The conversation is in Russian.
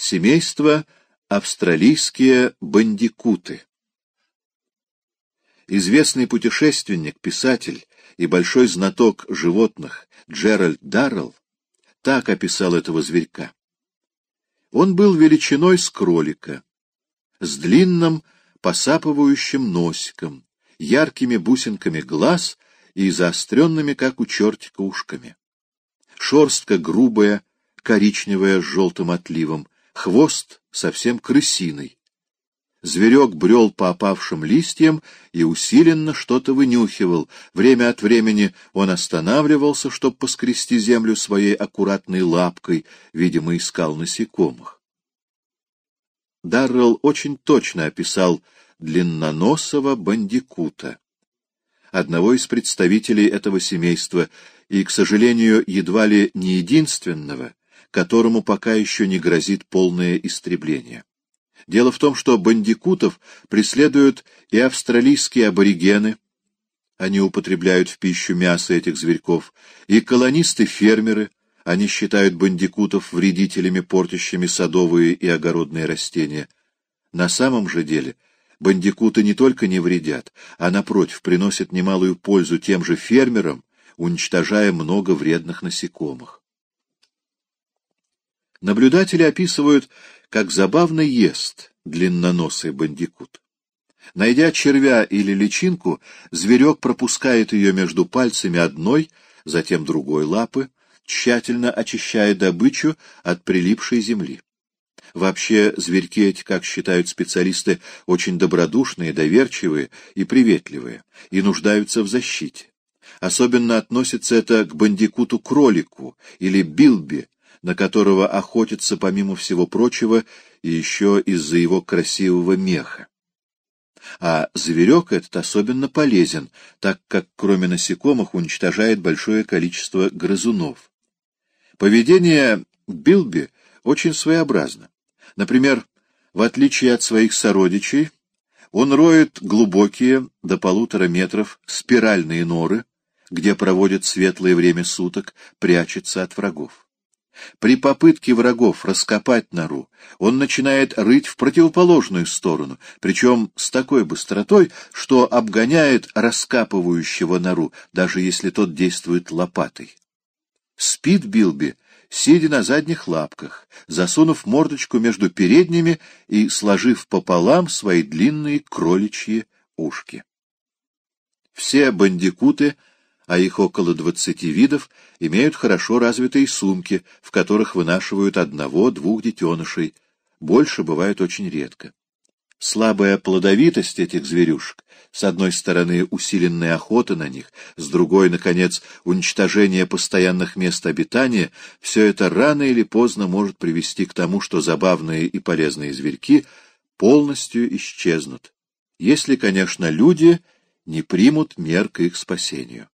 Семейство австралийские бандикуты. Известный путешественник, писатель и большой знаток животных Джеральд Даррелл так описал этого зверька. Он был величиной с кролика, с длинным посапывающим носиком, яркими бусинками глаз и заостренными, как у чертика, ушками. Шерстка грубая, коричневая с желтым отливом, хвост совсем крысиный. Зверек брел по опавшим листьям и усиленно что-то вынюхивал. Время от времени он останавливался, чтобы поскрести землю своей аккуратной лапкой, видимо, искал насекомых. Даррелл очень точно описал длинноносого бандикута, одного из представителей этого семейства и, к сожалению, едва ли не единственного, которому пока еще не грозит полное истребление. Дело в том, что бандикутов преследуют и австралийские аборигены, они употребляют в пищу мясо этих зверьков, и колонисты-фермеры, они считают бандикутов вредителями, портящими садовые и огородные растения. На самом же деле бандикуты не только не вредят, а, напротив, приносят немалую пользу тем же фермерам, уничтожая много вредных насекомых. Наблюдатели описывают как забавно ест длинноносый бандикут. Найдя червя или личинку, зверек пропускает ее между пальцами одной, затем другой лапы, тщательно очищая добычу от прилипшей земли. Вообще, зверьки эти, как считают специалисты, очень добродушные, доверчивые и приветливые, и нуждаются в защите. Особенно относится это к бандикуту-кролику или билбе, на которого охотятся, помимо всего прочего, еще из-за его красивого меха. А зверек этот особенно полезен, так как кроме насекомых уничтожает большое количество грызунов. Поведение Билби очень своеобразно. Например, в отличие от своих сородичей, он роет глубокие, до полутора метров, спиральные норы, где проводит светлое время суток, прячется от врагов. При попытке врагов раскопать нору он начинает рыть в противоположную сторону, причем с такой быстротой, что обгоняет раскапывающего нору, даже если тот действует лопатой. Спит Билби, сидя на задних лапках, засунув мордочку между передними и сложив пополам свои длинные кроличьи ушки. Все бандикуты — а их около двадцати видов, имеют хорошо развитые сумки, в которых вынашивают одного-двух детенышей. Больше бывает очень редко. Слабая плодовитость этих зверюшек, с одной стороны усиленная охота на них, с другой, наконец, уничтожение постоянных мест обитания, все это рано или поздно может привести к тому, что забавные и полезные зверьки полностью исчезнут, если, конечно, люди не примут мер к их спасению.